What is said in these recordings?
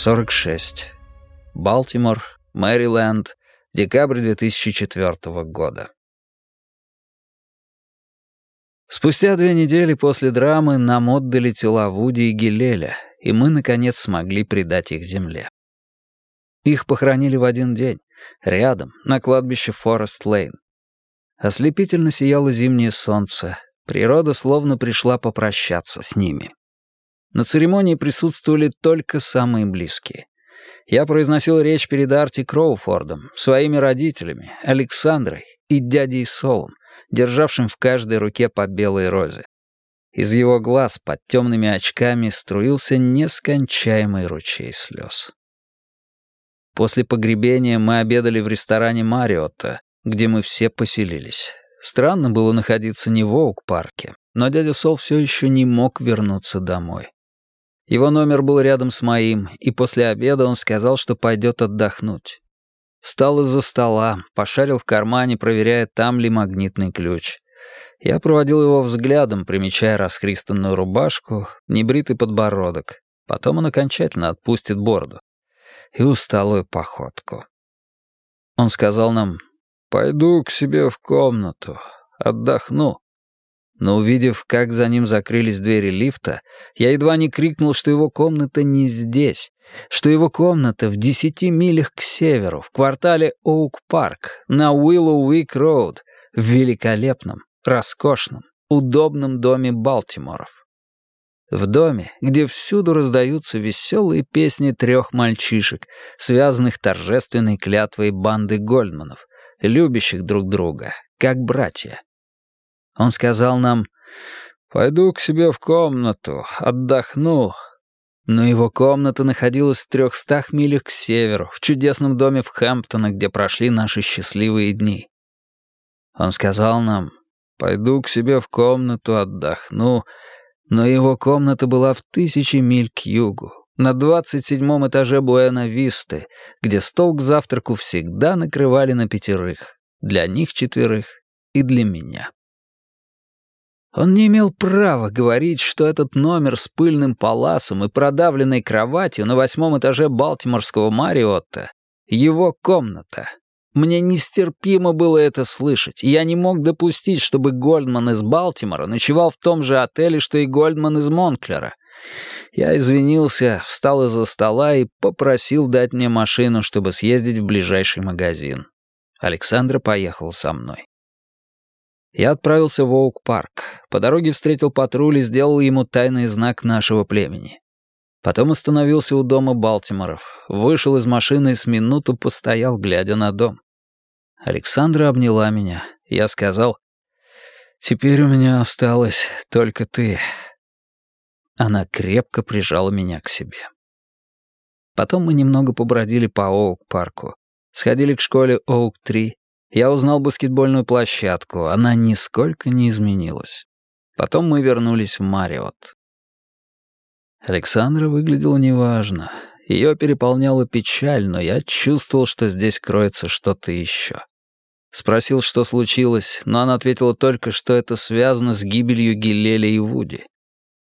46. Балтимор, Мэриленд, декабрь 2004 года. Спустя две недели после драмы нам отдали тела Вуди и Гилеля, и мы, наконец, смогли предать их земле. Их похоронили в один день, рядом, на кладбище Форест-Лейн. Ослепительно сияло зимнее солнце, природа словно пришла попрощаться с ними. На церемонии присутствовали только самые близкие. Я произносил речь перед Арти Кроуфордом, своими родителями, Александрой и дядей Солом, державшим в каждой руке по белой розе. Из его глаз под темными очками струился нескончаемый ручей слез. После погребения мы обедали в ресторане Мариотта, где мы все поселились. Странно было находиться не в Оук-парке, но дядя Сол все еще не мог вернуться домой. Его номер был рядом с моим, и после обеда он сказал, что пойдет отдохнуть. Встал из-за стола, пошарил в кармане, проверяя, там ли магнитный ключ. Я проводил его взглядом, примечая расхристанную рубашку, небритый подбородок. Потом он окончательно отпустит бороду. И усталую походку. Он сказал нам, «Пойду к себе в комнату, отдохну» но увидев, как за ним закрылись двери лифта, я едва не крикнул, что его комната не здесь, что его комната в десяти милях к северу, в квартале Оук-парк, на Уиллоу-Уик-Роуд, в великолепном, роскошном, удобном доме Балтиморов. В доме, где всюду раздаются веселые песни трех мальчишек, связанных торжественной клятвой банды Гольдманов, любящих друг друга, как братья. Он сказал нам «Пойду к себе в комнату, отдохну». Но его комната находилась в трехстах милях к северу, в чудесном доме в Хэмптоне, где прошли наши счастливые дни. Он сказал нам «Пойду к себе в комнату, отдохну», но его комната была в тысячи миль к югу, на двадцать седьмом этаже Буэна-Висты, где стол к завтраку всегда накрывали на пятерых, для них четверых и для меня. Он не имел права говорить, что этот номер с пыльным паласом и продавленной кроватью на восьмом этаже Балтиморского Мариотта — его комната. Мне нестерпимо было это слышать, и я не мог допустить, чтобы Гольдман из Балтимора ночевал в том же отеле, что и Гольдман из Монклера. Я извинился, встал из-за стола и попросил дать мне машину, чтобы съездить в ближайший магазин. Александра поехала со мной. Я отправился в Оук-парк. По дороге встретил патруль и сделал ему тайный знак нашего племени. Потом остановился у дома Балтиморов, вышел из машины и с минуту постоял, глядя на дом. Александра обняла меня. Я сказал, «Теперь у меня осталась только ты». Она крепко прижала меня к себе. Потом мы немного побродили по Оук-парку, сходили к школе Оук-3, я узнал баскетбольную площадку, она нисколько не изменилась. Потом мы вернулись в Мариот. Александра выглядела неважно. Ее переполняла печаль, но я чувствовал, что здесь кроется что-то еще. Спросил, что случилось, но она ответила только, что это связано с гибелью Гилеля и Вуди.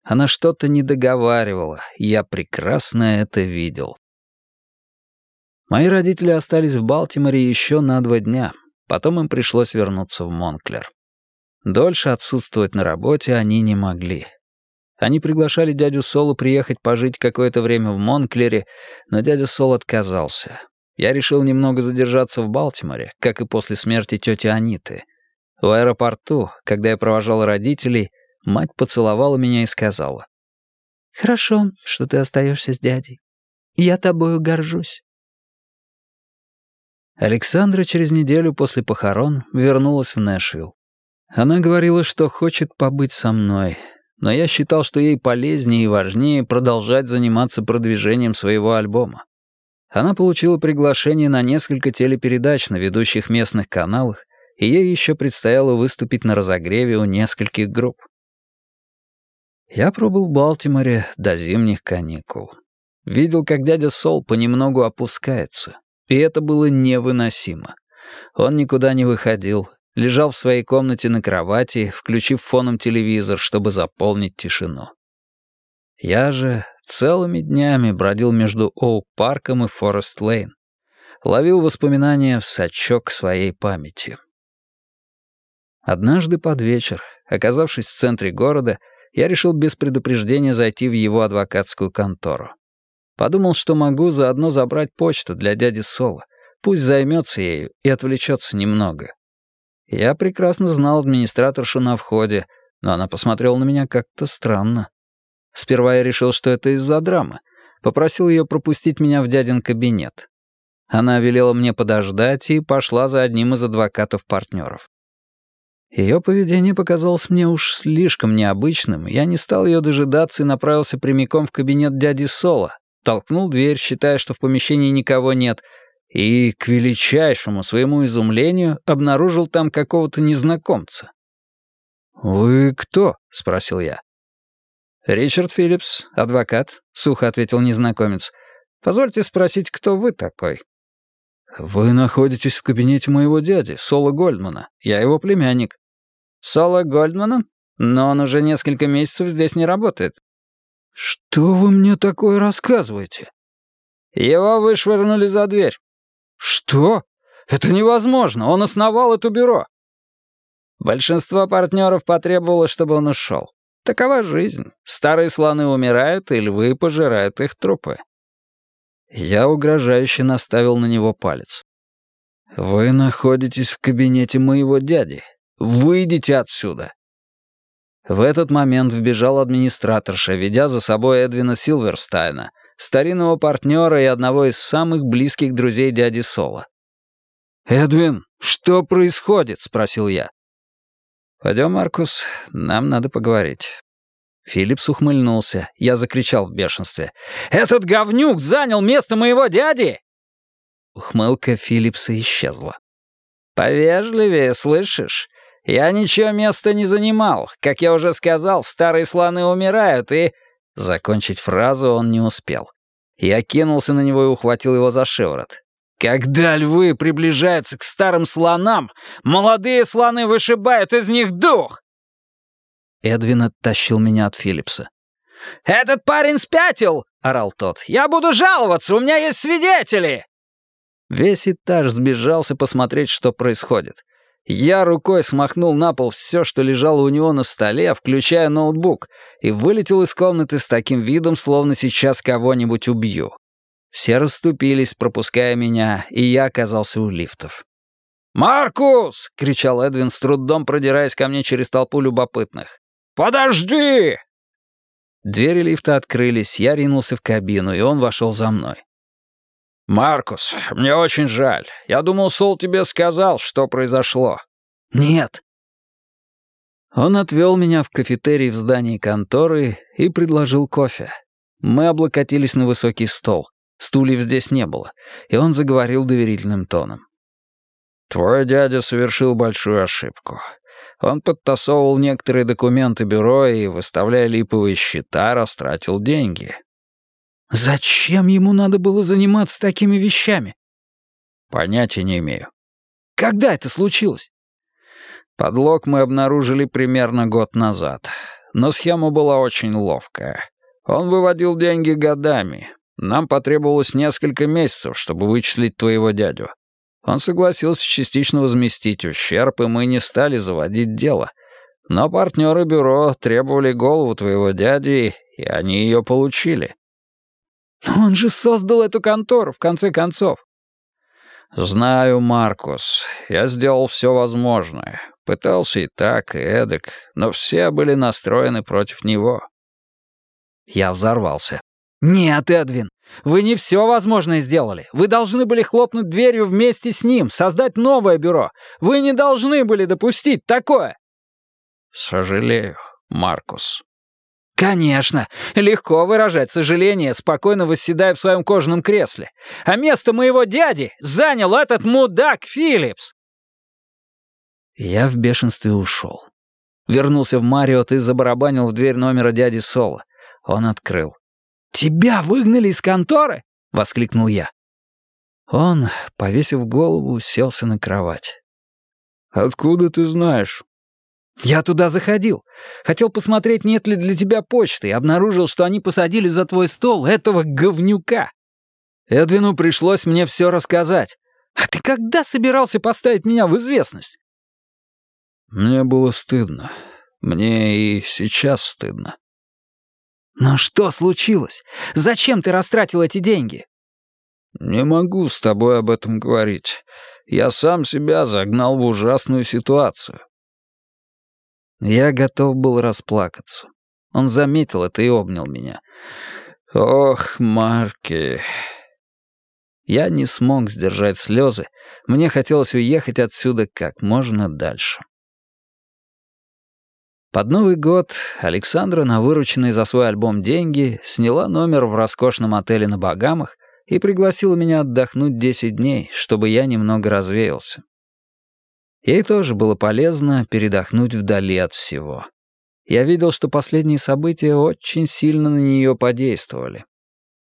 Она что-то не договаривала, я прекрасно это видел. Мои родители остались в Балтиморе еще на два дня, Потом им пришлось вернуться в Монклер. Дольше отсутствовать на работе они не могли. Они приглашали дядю Солу приехать пожить какое-то время в Монклере, но дядя Сол отказался. Я решил немного задержаться в Балтиморе, как и после смерти тети Аниты. В аэропорту, когда я провожал родителей, мать поцеловала меня и сказала. «Хорошо, что ты остаешься с дядей. Я тобою горжусь». Александра через неделю после похорон вернулась в Нэшвилл. Она говорила, что хочет побыть со мной, но я считал, что ей полезнее и важнее продолжать заниматься продвижением своего альбома. Она получила приглашение на несколько телепередач на ведущих местных каналах, и ей еще предстояло выступить на разогреве у нескольких групп. Я пробыл в Балтиморе до зимних каникул. Видел, как дядя Сол понемногу опускается, и это было невыносимо. Он никуда не выходил, лежал в своей комнате на кровати, включив фоном телевизор, чтобы заполнить тишину. Я же целыми днями бродил между Оук-парком и Форест-Лейн. Ловил воспоминания в сачок своей памяти. Однажды под вечер, оказавшись в центре города, я решил без предупреждения зайти в его адвокатскую контору. Подумал, что могу заодно забрать почту для дяди Соло. Пусть займется ею и отвлечется немного. Я прекрасно знал администраторшу на входе, но она посмотрела на меня как-то странно. Сперва я решил, что это из-за драмы. Попросил ее пропустить меня в дядин кабинет. Она велела мне подождать и пошла за одним из адвокатов-партнеров. Ее поведение показалось мне уж слишком необычным, я не стал ее дожидаться и направился прямиком в кабинет дяди Соло, толкнул дверь, считая, что в помещении никого нет, и, к величайшему своему изумлению, обнаружил там какого-то незнакомца. «Вы кто?» — спросил я. «Ричард Филлипс, адвокат», — сухо ответил незнакомец. «Позвольте спросить, кто вы такой?» «Вы находитесь в кабинете моего дяди, Соло Гольдмана. Я его племянник». «Соло Гольдмана? Но он уже несколько месяцев здесь не работает». «Что вы мне такое рассказываете?» «Его вышвырнули за дверь». «Что? Это невозможно. Он основал это бюро». Большинство партнеров потребовало, чтобы он ушел. Такова жизнь. Старые слоны умирают, и львы пожирают их трупы. Я угрожающе наставил на него палец. «Вы находитесь в кабинете моего дяди. Выйдите отсюда!» В этот момент вбежал администраторша, ведя за собой Эдвина Силверстайна, старинного партнера и одного из самых близких друзей дяди Сола. «Эдвин, что происходит?» — спросил я. «Пойдем, Маркус, нам надо поговорить». Филлипс ухмыльнулся. Я закричал в бешенстве. «Этот говнюк занял место моего дяди!» Ухмылка Филлипса исчезла. «Повежливее, слышишь? Я ничего места не занимал. Как я уже сказал, старые слоны умирают, и...» Закончить фразу он не успел. Я кинулся на него и ухватил его за шиворот. Когда львы приближаются к старым слонам, молодые слоны вышибают из них дух!» Эдвин оттащил меня от Филлипса. «Этот парень спятил!» — орал тот. «Я буду жаловаться, у меня есть свидетели!» Весь этаж сбежался посмотреть, что происходит. Я рукой смахнул на пол все, что лежало у него на столе, включая ноутбук, и вылетел из комнаты с таким видом, словно сейчас кого-нибудь убью. Все расступились, пропуская меня, и я оказался у лифтов. «Маркус!» — кричал Эдвин, с трудом продираясь ко мне через толпу любопытных. «Подожди!» Двери лифта открылись, я ринулся в кабину, и он вошел за мной. «Маркус, мне очень жаль. Я думал, Сол тебе сказал, что произошло». «Нет». Он отвел меня в кафетерий в здании конторы и предложил кофе. Мы облокотились на высокий стол. Стульев здесь не было, и он заговорил доверительным тоном. «Твой дядя совершил большую ошибку. Он подтасовывал некоторые документы бюро и, выставляя липовые счета, растратил деньги». «Зачем ему надо было заниматься такими вещами?» «Понятия не имею». «Когда это случилось?» Подлог мы обнаружили примерно год назад. Но схема была очень ловкая. Он выводил деньги годами, нам потребовалось несколько месяцев, чтобы вычислить твоего дядю. Он согласился частично возместить ущерб, и мы не стали заводить дело. Но партнеры бюро требовали голову твоего дяди, и они ее получили. Но он же создал эту контору, в конце концов. Знаю, Маркус. Я сделал все возможное. Пытался и так, и эдак, но все были настроены против него. Я взорвался. «Нет, Эдвин, вы не все возможное сделали. Вы должны были хлопнуть дверью вместе с ним, создать новое бюро. Вы не должны были допустить такое!» «Сожалею, Маркус». «Конечно. Легко выражать сожаление, спокойно восседая в своем кожаном кресле. А место моего дяди занял этот мудак Филлипс!» Я в бешенстве ушел. Вернулся в Мариот и забарабанил в дверь номера дяди Соло. Он открыл. «Тебя выгнали из конторы?» — воскликнул я. Он, повесив голову, уселся на кровать. «Откуда ты знаешь?» «Я туда заходил. Хотел посмотреть, нет ли для тебя почты, и обнаружил, что они посадили за твой стол этого говнюка. Эдвину пришлось мне все рассказать. А ты когда собирался поставить меня в известность?» Мне было стыдно. Мне и сейчас стыдно. «Но что случилось? Зачем ты растратил эти деньги?» «Не могу с тобой об этом говорить. Я сам себя загнал в ужасную ситуацию». Я готов был расплакаться. Он заметил это и обнял меня. «Ох, Марки...» Я не смог сдержать слезы. Мне хотелось уехать отсюда как можно дальше. Под Новый год Александра на вырученные за свой альбом деньги сняла номер в роскошном отеле на Багамах и пригласила меня отдохнуть 10 дней, чтобы я немного развеялся. Ей тоже было полезно передохнуть вдали от всего. Я видел, что последние события очень сильно на нее подействовали.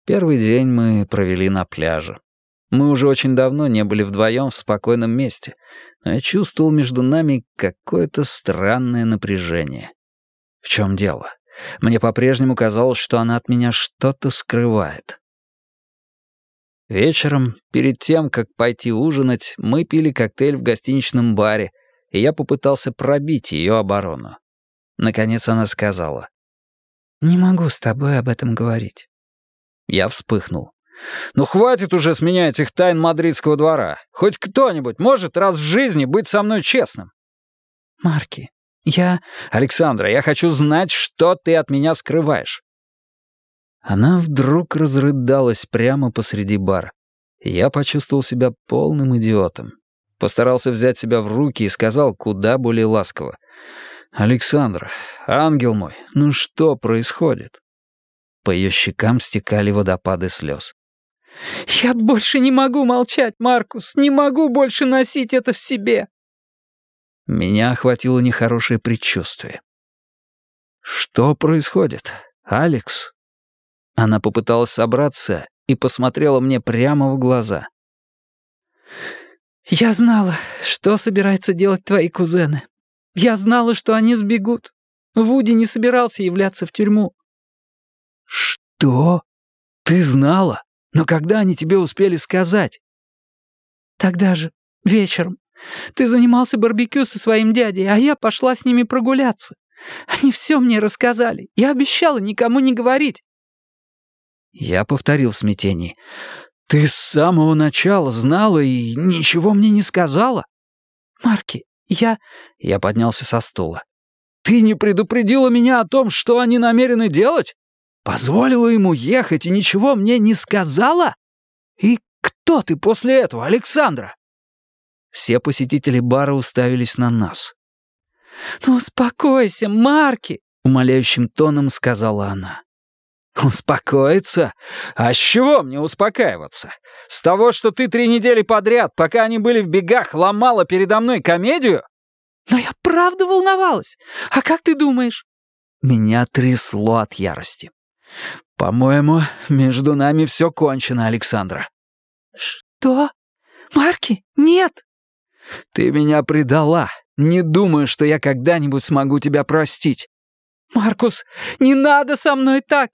Первый день мы провели на пляже. Мы уже очень давно не были вдвоем в спокойном месте, я чувствовал между нами какое-то странное напряжение. В чем дело? Мне по-прежнему казалось, что она от меня что-то скрывает. Вечером, перед тем, как пойти ужинать, мы пили коктейль в гостиничном баре, и я попытался пробить ее оборону. Наконец она сказала. «Не могу с тобой об этом говорить». Я вспыхнул. Ну хватит уже с меня этих тайн мадридского двора. Хоть кто-нибудь может раз в жизни быть со мной честным. Марки, я... Александра, я хочу знать, что ты от меня скрываешь. Она вдруг разрыдалась прямо посреди бара. Я почувствовал себя полным идиотом. Постарался взять себя в руки и сказал куда более ласково. «Александра, ангел мой, ну что происходит?» По ее щекам стекали водопады слез. «Я больше не могу молчать, Маркус, не могу больше носить это в себе!» Меня охватило нехорошее предчувствие. «Что происходит, Алекс?» Она попыталась собраться и посмотрела мне прямо в глаза. «Я знала, что собираются делать твои кузены. Я знала, что они сбегут. Вуди не собирался являться в тюрьму». «Что? Ты знала?» Но когда они тебе успели сказать?» «Тогда же, вечером. Ты занимался барбекю со своим дядей, а я пошла с ними прогуляться. Они все мне рассказали. Я обещала никому не говорить». Я повторил в смятении. «Ты с самого начала знала и ничего мне не сказала?» «Марки, я...» Я поднялся со стула. «Ты не предупредила меня о том, что они намерены делать?» Позволила ему ехать и ничего мне не сказала? И кто ты после этого, Александра?» Все посетители бара уставились на нас. «Ну, успокойся, Марки!» — умоляющим тоном сказала она. «Успокоиться? А с чего мне успокаиваться? С того, что ты три недели подряд, пока они были в бегах, ломала передо мной комедию? Но я правда волновалась. А как ты думаешь?» Меня трясло от ярости. «По-моему, между нами все кончено, Александра». «Что? Марки? Нет!» «Ты меня предала. Не думаю, что я когда-нибудь смогу тебя простить». «Маркус, не надо со мной так!»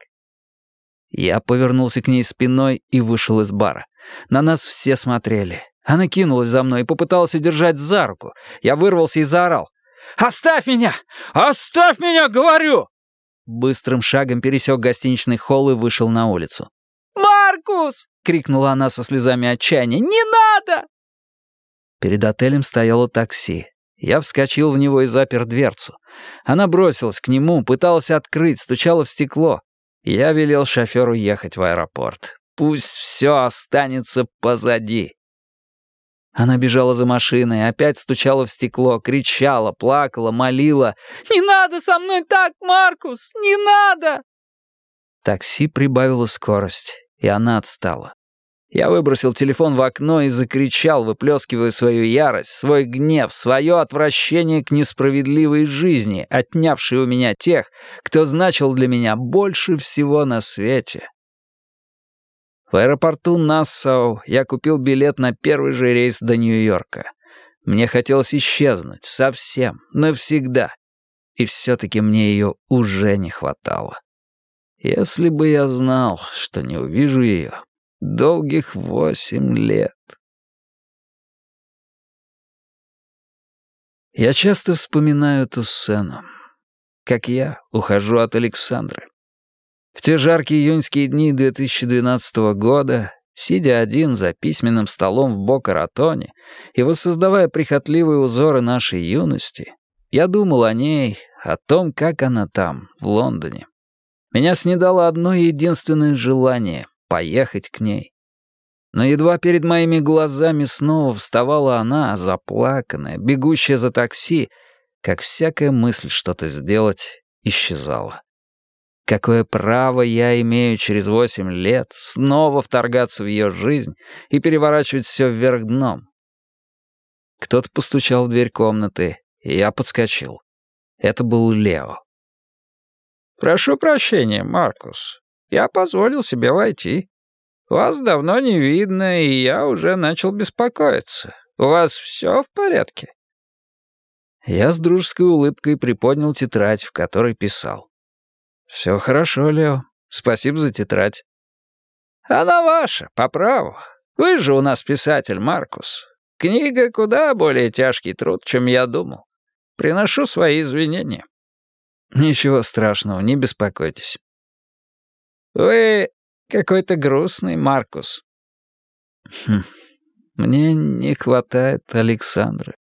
Я повернулся к ней спиной и вышел из бара. На нас все смотрели. Она кинулась за мной и попыталась удержать за руку. Я вырвался и заорал. «Оставь меня! Оставь меня, говорю!» Быстрым шагом пересек гостиничный холл и вышел на улицу. «Маркус!» — крикнула она со слезами отчаяния. «Не надо!» Перед отелем стояло такси. Я вскочил в него и запер дверцу. Она бросилась к нему, пыталась открыть, стучала в стекло. Я велел шоферу ехать в аэропорт. Пусть все останется позади. Она бежала за машиной, опять стучала в стекло, кричала, плакала, молила. «Не надо со мной так, Маркус! Не надо!» Такси прибавило скорость, и она отстала. Я выбросил телефон в окно и закричал, выплескивая свою ярость, свой гнев, свое отвращение к несправедливой жизни, отнявшей у меня тех, кто значил для меня больше всего на свете. В аэропорту Нассау я купил билет на первый же рейс до Нью-Йорка. Мне хотелось исчезнуть, совсем, навсегда. И все-таки мне ее уже не хватало. Если бы я знал, что не увижу ее долгих восемь лет. Я часто вспоминаю эту сцену, как я ухожу от Александры. В те жаркие июньские дни 2012 года, сидя один за письменным столом в Бока-Ратоне и воссоздавая прихотливые узоры нашей юности, я думал о ней, о том, как она там, в Лондоне. Меня снедало одно единственное желание — поехать к ней. Но едва перед моими глазами снова вставала она, заплаканная, бегущая за такси, как всякая мысль что-то сделать исчезала. Какое право я имею через восемь лет снова вторгаться в ее жизнь и переворачивать все вверх дном? Кто-то постучал в дверь комнаты, и я подскочил. Это был Лео. «Прошу прощения, Маркус. Я позволил себе войти. Вас давно не видно, и я уже начал беспокоиться. У вас все в порядке?» Я с дружеской улыбкой приподнял тетрадь, в которой писал. «Все хорошо, Лео. Спасибо за тетрадь». «Она ваша, по праву. Вы же у нас писатель, Маркус. Книга куда более тяжкий труд, чем я думал. Приношу свои извинения». «Ничего страшного, не беспокойтесь». «Вы какой-то грустный, Маркус». Хм, «Мне не хватает Александры».